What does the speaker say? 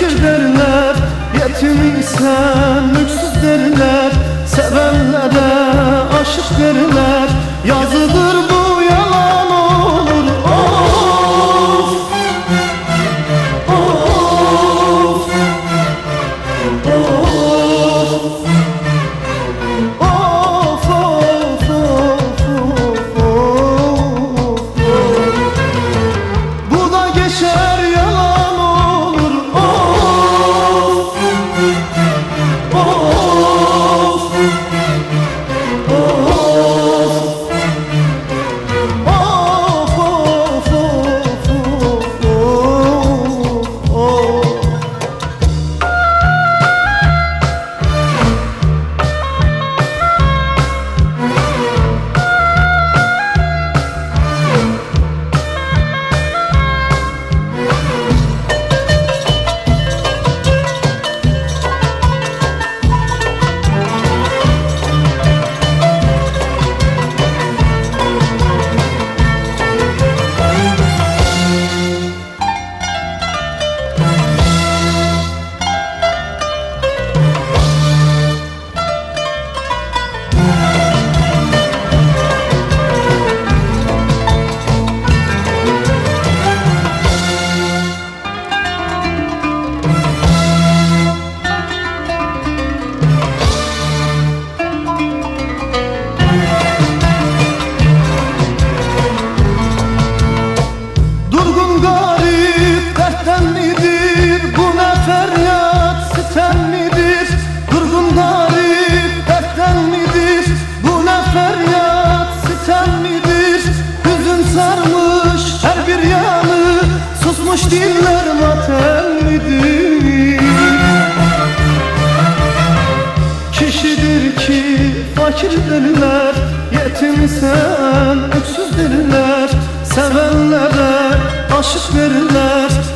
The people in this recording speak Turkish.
Fakir derler yetim insan Sitem midir? Buna feryat? Sitem midir? Durgun garip dertten midir? Buna feryat? Sitem midir? Hüzün sarmış her bir yanı susmuş diller matem midir? Kişidir ki fakir deliler yetim sen öksüz deliler. Sevenlere aşık verirler.